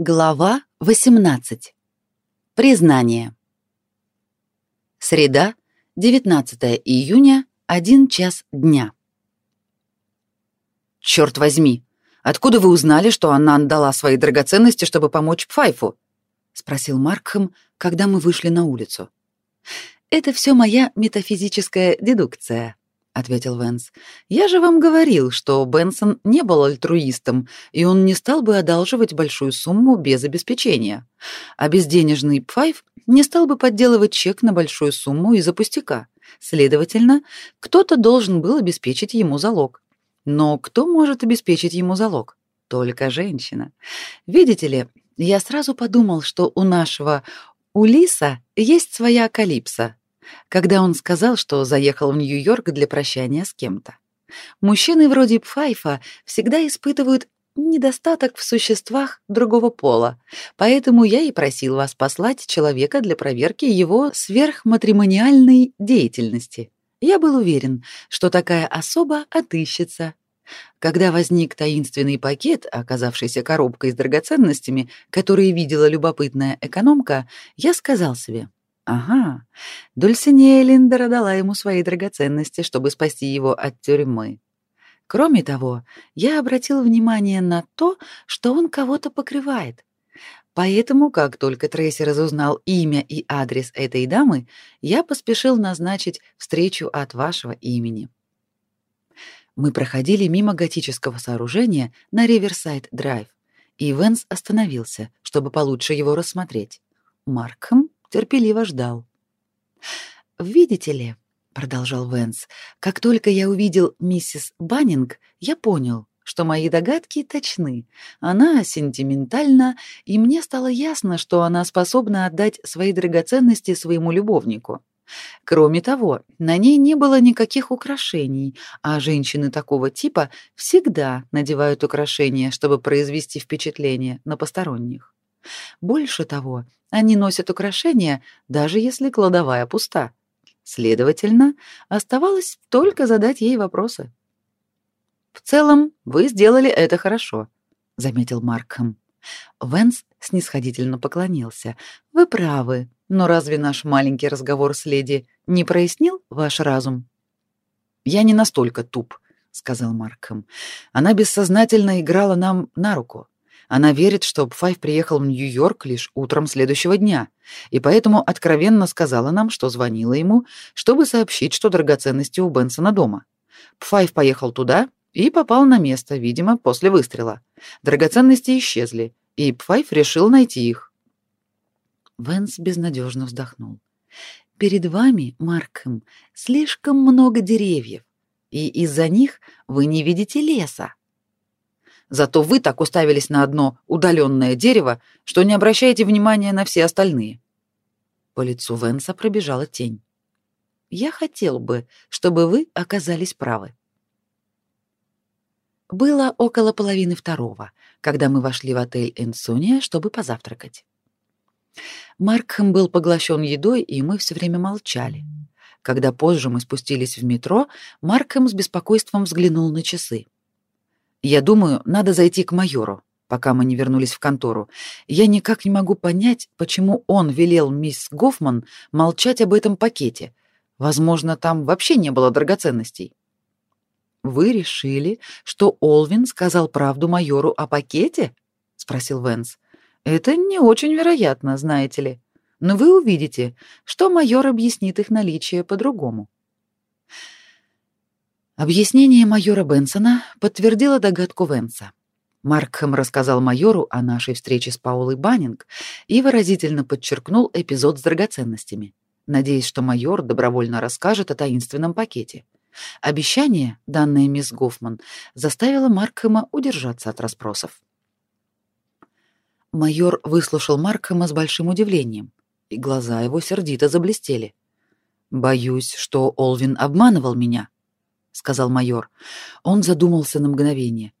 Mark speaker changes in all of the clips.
Speaker 1: Глава 18. Признание. Среда, 19 июня, 1 час дня. Черт возьми, откуда вы узнали, что она отдала свои драгоценности, чтобы помочь Пфайфу? спросил Маркхэм, когда мы вышли на улицу. Это все моя метафизическая дедукция, ответил Венс. Я же вам говорил, что Бенсон не был альтруистом, и он не стал бы одалживать большую сумму без обеспечения. А безденежный Пфайф не стал бы подделывать чек на большую сумму из-за пустяка. Следовательно, кто-то должен был обеспечить ему залог. Но кто может обеспечить ему залог? Только женщина. Видите ли, я сразу подумал, что у нашего Улиса есть своя Калипса, когда он сказал, что заехал в Нью-Йорк для прощания с кем-то. Мужчины вроде Пфайфа всегда испытывают недостаток в существах другого пола, поэтому я и просил вас послать человека для проверки его сверхматримониальной деятельности. Я был уверен, что такая особа отыщется. Когда возник таинственный пакет, оказавшийся коробкой с драгоценностями, которые видела любопытная экономка, я сказал себе — Ага, Дульсинея Линдера дала ему свои драгоценности, чтобы спасти его от тюрьмы. Кроме того, я обратил внимание на то, что он кого-то покрывает. Поэтому, как только Трейси разузнал имя и адрес этой дамы, я поспешил назначить встречу от вашего имени. Мы проходили мимо готического сооружения на Риверсайд-драйв, и Венс остановился, чтобы получше его рассмотреть. Маркхэм терпеливо ждал. «Видите ли», — продолжал Венс, — «как только я увидел миссис Баннинг, я понял, что мои догадки точны. Она сентиментальна, и мне стало ясно, что она способна отдать свои драгоценности своему любовнику. Кроме того, на ней не было никаких украшений, а женщины такого типа всегда надевают украшения, чтобы произвести впечатление на посторонних. Больше того, они носят украшения, даже если кладовая пуста. Следовательно, оставалось только задать ей вопросы. «В целом, вы сделали это хорошо», — заметил Маркхэм. Венс снисходительно поклонился. «Вы правы, но разве наш маленький разговор с леди не прояснил ваш разум?» «Я не настолько туп», — сказал Маркхэм. «Она бессознательно играла нам на руку. Она верит, что Пфайф приехал в Нью-Йорк лишь утром следующего дня, и поэтому откровенно сказала нам, что звонила ему, чтобы сообщить, что драгоценности у Бенсона дома. Пфайф поехал туда и попал на место, видимо, после выстрела. Драгоценности исчезли, и Пфайф решил найти их. Венс безнадежно вздохнул. «Перед вами, Маркхэм, слишком много деревьев, и из-за них вы не видите леса. Зато вы так уставились на одно удаленное дерево, что не обращаете внимания на все остальные. По лицу Венса пробежала тень. Я хотел бы, чтобы вы оказались правы. Было около половины второго, когда мы вошли в отель Энсуния, чтобы позавтракать. Маркхэм был поглощен едой, и мы все время молчали. Когда позже мы спустились в метро, Маркхэм с беспокойством взглянул на часы. Я думаю, надо зайти к майору, пока мы не вернулись в контору. Я никак не могу понять, почему он велел мисс Гофман молчать об этом пакете. Возможно, там вообще не было драгоценностей. Вы решили, что Олвин сказал правду майору о пакете? спросил Венс. Это не очень вероятно, знаете ли. Но вы увидите, что майор объяснит их наличие по-другому. Объяснение майора Бенсона подтвердило догадку Венса. Маркхэм рассказал майору о нашей встрече с Паулой Баннинг и выразительно подчеркнул эпизод с драгоценностями, надеясь, что майор добровольно расскажет о таинственном пакете. Обещание, данное мисс Гофман, заставило Маркхэма удержаться от расспросов. Майор выслушал Маркхэма с большим удивлением, и глаза его сердито заблестели. «Боюсь, что Олвин обманывал меня», сказал майор. Он задумался на мгновение.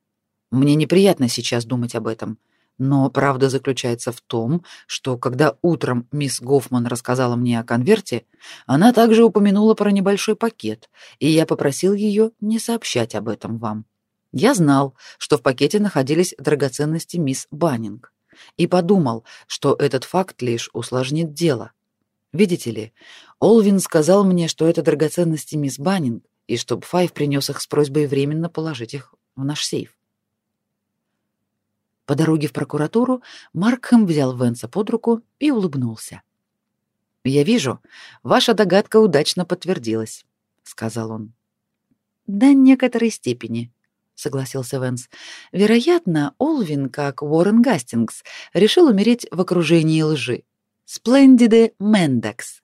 Speaker 1: Мне неприятно сейчас думать об этом, но правда заключается в том, что когда утром мисс Гофман рассказала мне о конверте, она также упомянула про небольшой пакет, и я попросил ее не сообщать об этом вам. Я знал, что в пакете находились драгоценности мисс Баннинг. и подумал, что этот факт лишь усложнит дело. Видите ли, Олвин сказал мне, что это драгоценности мисс Баннинг, и чтобы Файв принес их с просьбой временно положить их в наш сейф. По дороге в прокуратуру Маркхэм взял Венса под руку и улыбнулся. «Я вижу, ваша догадка удачно подтвердилась», — сказал он. «До некоторой степени», — согласился Венс. «Вероятно, Олвин, как Уоррен Гастингс, решил умереть в окружении лжи. Splendide mendax.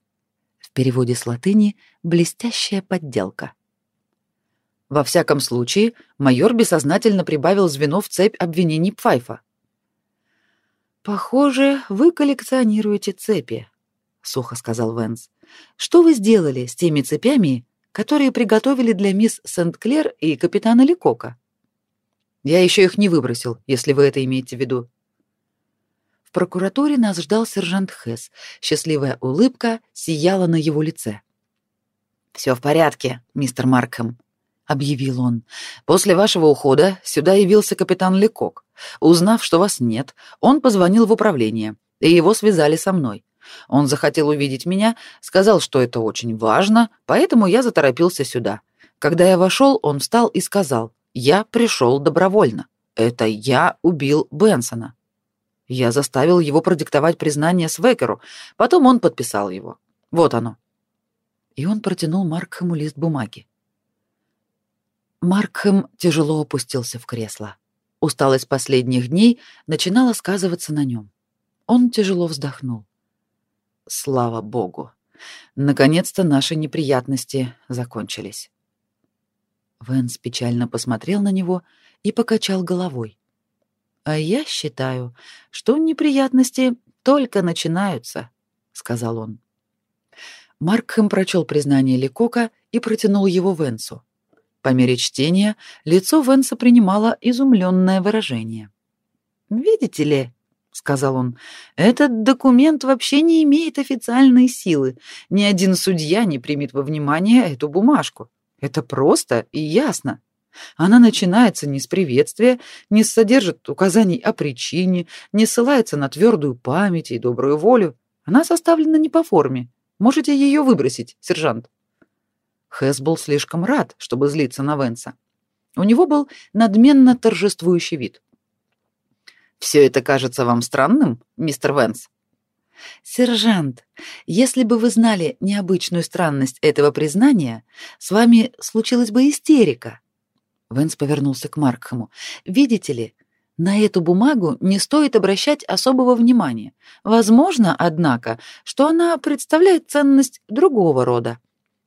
Speaker 1: В переводе с латыни «блестящая подделка». Во всяком случае, майор бессознательно прибавил звено в цепь обвинений Пфайфа. «Похоже, вы коллекционируете цепи», — сухо сказал Венс. «Что вы сделали с теми цепями, которые приготовили для мисс Сент-Клер и капитана Ликока?» «Я еще их не выбросил, если вы это имеете в виду». В прокуратуре нас ждал сержант Хесс. Счастливая улыбка сияла на его лице. «Все в порядке, мистер Маркхэм», — объявил он. «После вашего ухода сюда явился капитан Лекок. Узнав, что вас нет, он позвонил в управление, и его связали со мной. Он захотел увидеть меня, сказал, что это очень важно, поэтому я заторопился сюда. Когда я вошел, он встал и сказал, «Я пришел добровольно. Это я убил Бенсона». Я заставил его продиктовать признание Свекеру, потом он подписал его. Вот оно. И он протянул Маркхэму лист бумаги. Маркхэм тяжело опустился в кресло. Усталость последних дней начинала сказываться на нем. Он тяжело вздохнул. Слава богу. Наконец-то наши неприятности закончились. Венс печально посмотрел на него и покачал головой. А я считаю, что неприятности только начинаются, сказал он. Маркхэм прочел признание Ликока и протянул его Венсу. По мере чтения лицо Венса принимало изумленное выражение. «Видите ли», — сказал он, — «этот документ вообще не имеет официальной силы. Ни один судья не примет во внимание эту бумажку. Это просто и ясно. Она начинается не с приветствия, не содержит указаний о причине, не ссылается на твердую память и добрую волю. Она составлена не по форме. Можете ее выбросить, сержант». Хэс был слишком рад, чтобы злиться на Венса. У него был надменно торжествующий вид. «Все это кажется вам странным, мистер Венс?» «Сержант, если бы вы знали необычную странность этого признания, с вами случилась бы истерика». Венс повернулся к Маркхэму. «Видите ли, на эту бумагу не стоит обращать особого внимания. Возможно, однако, что она представляет ценность другого рода.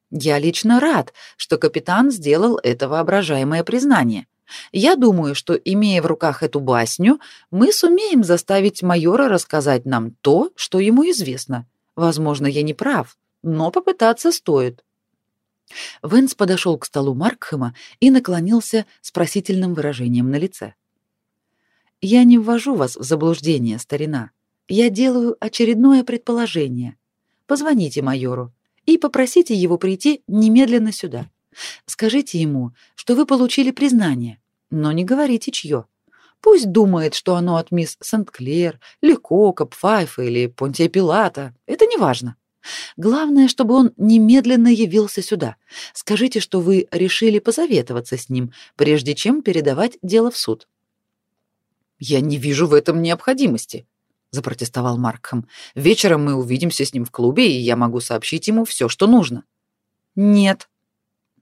Speaker 1: Я лично рад, что капитан сделал это воображаемое признание. Я думаю, что, имея в руках эту басню, мы сумеем заставить майора рассказать нам то, что ему известно. Возможно, я не прав, но попытаться стоит. Венс подошел к столу Маркхэма и наклонился с просительным выражением на лице. «Я не ввожу вас в заблуждение, старина. Я делаю очередное предположение. Позвоните майору и попросите его прийти немедленно сюда. Скажите ему, что вы получили признание, но не говорите чье. Пусть думает, что оно от мисс Сент-Клер, Лекока, Пфайфа или Понтия Пилата. Это не важно. Главное, чтобы он немедленно явился сюда. Скажите, что вы решили посоветоваться с ним, прежде чем передавать дело в суд. Я не вижу в этом необходимости, запротестовал Маркхэм. Вечером мы увидимся с ним в клубе, и я могу сообщить ему все, что нужно. Нет,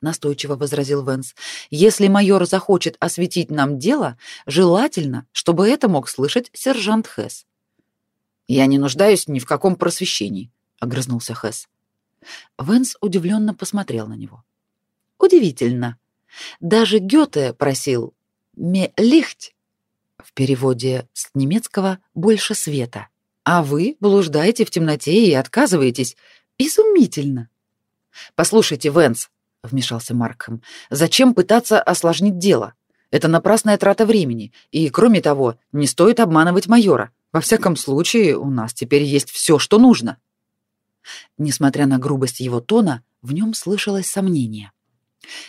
Speaker 1: настойчиво возразил Венс. Если майор захочет осветить нам дело, желательно, чтобы это мог слышать сержант Хэс. Я не нуждаюсь ни в каком просвещении, огрызнулся Хэс. Венс удивленно посмотрел на него. Удивительно. Даже Гёте просил «ме лихть» в переводе с немецкого «больше света». А вы блуждаете в темноте и отказываетесь. Изумительно. Послушайте, Венс, вмешался Маркхэм, зачем пытаться осложнить дело? Это напрасная трата времени, и, кроме того, не стоит обманывать майора. Во всяком случае, у нас теперь есть все, что нужно. Несмотря на грубость его тона, в нем слышалось сомнение.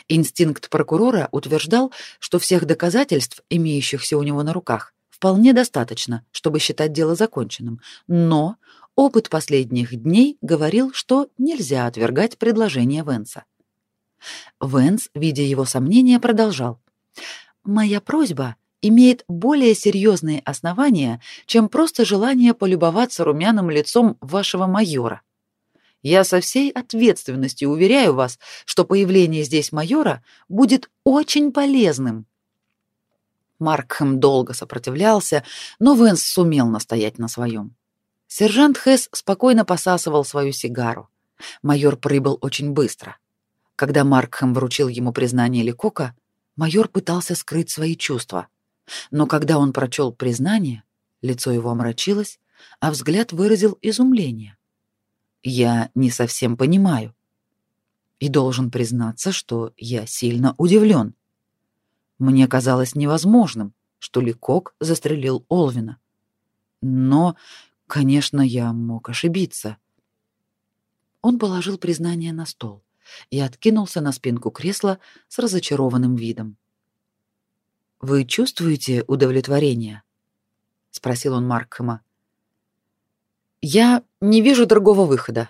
Speaker 1: Инстинкт прокурора утверждал, что всех доказательств, имеющихся у него на руках, вполне достаточно, чтобы считать дело законченным, но опыт последних дней говорил, что нельзя отвергать предложение Венса. Венс, видя его сомнения, продолжал. «Моя просьба имеет более серьезные основания, чем просто желание полюбоваться румяным лицом вашего майора. Я со всей ответственностью уверяю вас, что появление здесь майора будет очень полезным. Маркхэм долго сопротивлялся, но Венс сумел настоять на своем. Сержант Хесс спокойно посасывал свою сигару. Майор прибыл очень быстро. Когда Маркхэм вручил ему признание Ликока, майор пытался скрыть свои чувства. Но когда он прочел признание, лицо его омрачилось, а взгляд выразил изумление. «Я не совсем понимаю. И должен признаться, что я сильно удивлен. Мне казалось невозможным, что Ликок застрелил Олвина. Но, конечно, я мог ошибиться». Он положил признание на стол и откинулся на спинку кресла с разочарованным видом. Вы чувствуете удовлетворение? спросил он Маркхэма. Я не вижу другого выхода,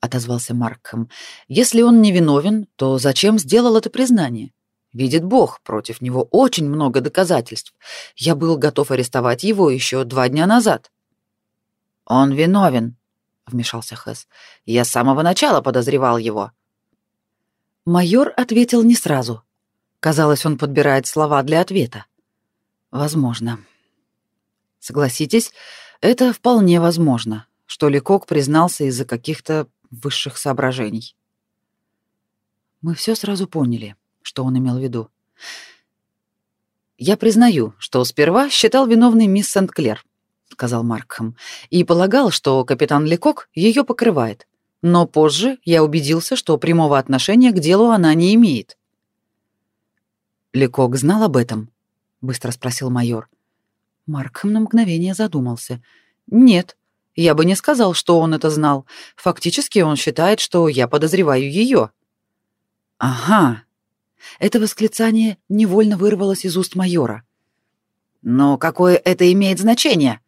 Speaker 1: отозвался Маркхэм. Если он не виновен, то зачем сделал это признание? Видит Бог, против него очень много доказательств. Я был готов арестовать его еще два дня назад. Он виновен, вмешался Хэс. Я с самого начала подозревал его. Майор ответил не сразу. Казалось, он подбирает слова для ответа. Возможно. Согласитесь, это вполне возможно, что Лекок признался из-за каких-то высших соображений. Мы все сразу поняли, что он имел в виду. Я признаю, что сперва считал виновной мисс Сент-Клер, сказал Маркхэм, и полагал, что капитан Лекок ее покрывает. Но позже я убедился, что прямого отношения к делу она не имеет. Лекок знал об этом? быстро спросил майор. Маркхэм на мгновение задумался. Нет, я бы не сказал, что он это знал. Фактически он считает, что я подозреваю ее. Ага. Это восклицание невольно вырвалось из уст майора. Но какое это имеет значение?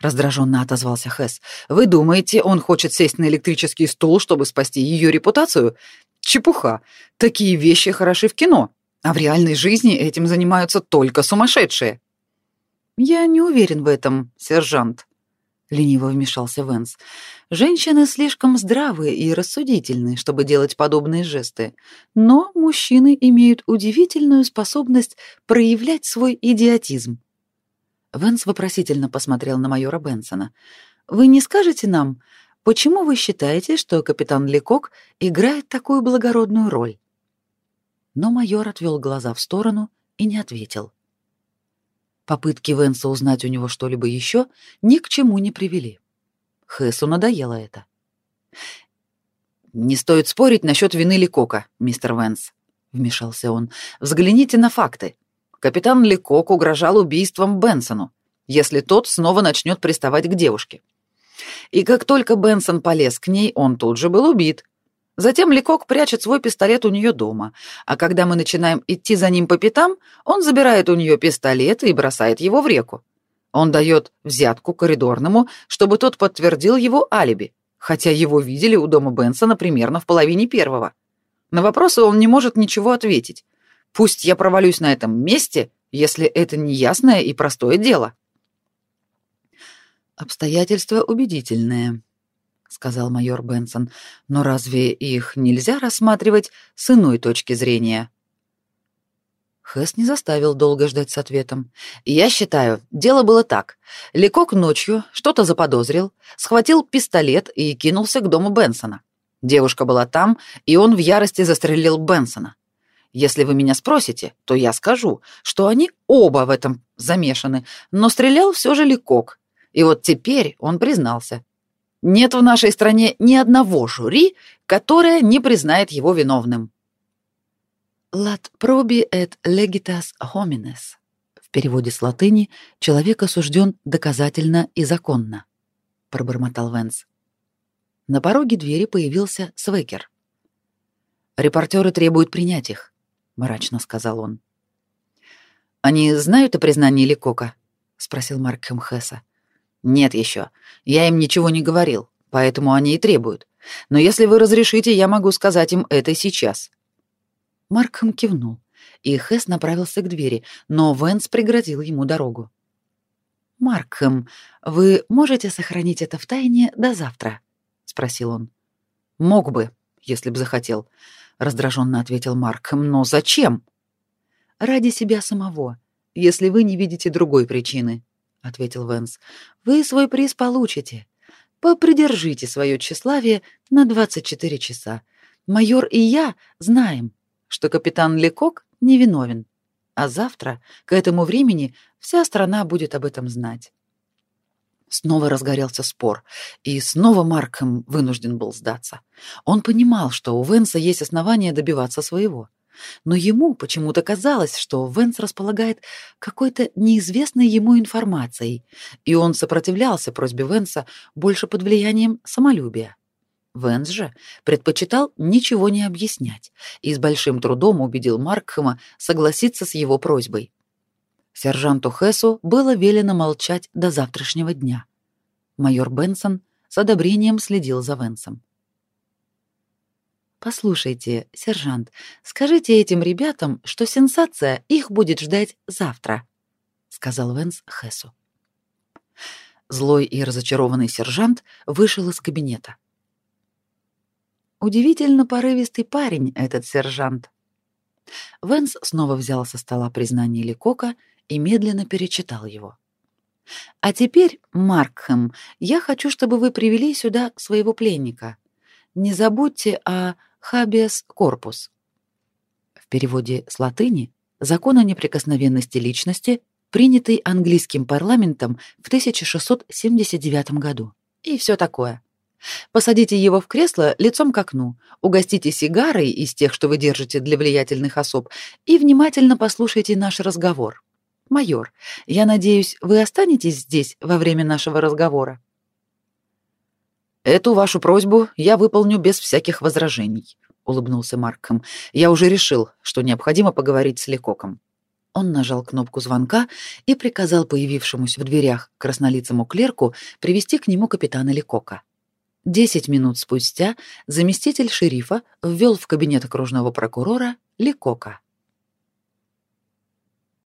Speaker 1: раздраженно отозвался Хэс. Вы думаете, он хочет сесть на электрический стул, чтобы спасти ее репутацию? Чепуха. Такие вещи хороши в кино. А в реальной жизни этим занимаются только сумасшедшие. Я не уверен в этом, сержант, лениво вмешался Венс. Женщины слишком здравые и рассудительны, чтобы делать подобные жесты, но мужчины имеют удивительную способность проявлять свой идиотизм. Венс вопросительно посмотрел на майора Бенсона. Вы не скажете нам, почему вы считаете, что капитан Лекок играет такую благородную роль? но майор отвел глаза в сторону и не ответил. Попытки Венса узнать у него что-либо еще ни к чему не привели. Хэсу надоело это. «Не стоит спорить насчет вины Ликока, мистер Венс», — вмешался он. «Взгляните на факты. Капитан Ликок угрожал убийством Бенсону, если тот снова начнет приставать к девушке. И как только Бенсон полез к ней, он тут же был убит. Затем Ликок прячет свой пистолет у нее дома, а когда мы начинаем идти за ним по пятам, он забирает у нее пистолет и бросает его в реку. Он дает взятку коридорному, чтобы тот подтвердил его алиби, хотя его видели у дома Бенсона примерно в половине первого. На вопросы он не может ничего ответить. Пусть я провалюсь на этом месте, если это неясное и простое дело. Обстоятельства убедительные, сказал майор Бенсон. Но разве их нельзя рассматривать с иной точки зрения? Хэс не заставил долго ждать с ответом. «Я считаю, дело было так. Лекок ночью что-то заподозрил, схватил пистолет и кинулся к дому Бенсона. Девушка была там, и он в ярости застрелил Бенсона. Если вы меня спросите, то я скажу, что они оба в этом замешаны, но стрелял все же Лекок. И вот теперь он признался. Нет в нашей стране ни одного жюри, которое не признает его виновным. «Lat probi et legitas homines» в переводе с латыни «человек осужден доказательно и законно», — пробормотал Венс. На пороге двери появился Свекер. «Репортеры требуют принять их», — мрачно сказал он. «Они знают о признании Ликока?» — спросил Маркхэм Хесса. Нет еще. Я им ничего не говорил, поэтому они и требуют. Но если вы разрешите, я могу сказать им это сейчас. Маркхэм кивнул, и Хесс направился к двери, но Венс преградил ему дорогу. «Маркхэм, вы можете сохранить это в тайне до завтра?» — спросил он. «Мог бы, если б захотел», — раздраженно ответил Маркхэм. «Но зачем?» «Ради себя самого, если вы не видите другой причины», — ответил Венс. «Вы свой приз получите. Попридержите свое тщеславие на 24 часа. Майор и я знаем, что капитан Лекок невиновен, а завтра к этому времени вся страна будет об этом знать. Снова разгорелся спор, и снова Марком вынужден был сдаться. Он понимал, что у Венса есть основания добиваться своего. Но ему почему-то казалось, что Венс располагает какой-то неизвестной ему информацией, и он сопротивлялся просьбе Венса больше под влиянием самолюбия. Венс же предпочитал ничего не объяснять и с большим трудом убедил Маркхэма согласиться с его просьбой. Сержанту Хессу было велено молчать до завтрашнего дня. Майор Бенсон с одобрением следил за Венсом. «Послушайте, сержант, скажите этим ребятам, что сенсация их будет ждать завтра», — сказал Венс Хессу. Злой и разочарованный сержант вышел из кабинета. Удивительно порывистый парень этот сержант. Венс снова взял со стола признание Ликока и медленно перечитал его. А теперь, Маркхэм, я хочу, чтобы вы привели сюда своего пленника. Не забудьте о habeas corpus. В переводе с латыни закон о неприкосновенности личности, принятый английским парламентом в 1679 году. И все такое. Посадите его в кресло лицом к окну, угостите сигарой из тех, что вы держите для влиятельных особ, и внимательно послушайте наш разговор. Майор, я надеюсь, вы останетесь здесь во время нашего разговора. Эту вашу просьбу я выполню без всяких возражений, улыбнулся Марком. Я уже решил, что необходимо поговорить с Лекоком. Он нажал кнопку звонка и приказал появившемуся в дверях краснолицому клерку привести к нему капитана Лекока. Десять минут спустя заместитель шерифа ввел в кабинет окружного прокурора Ликока.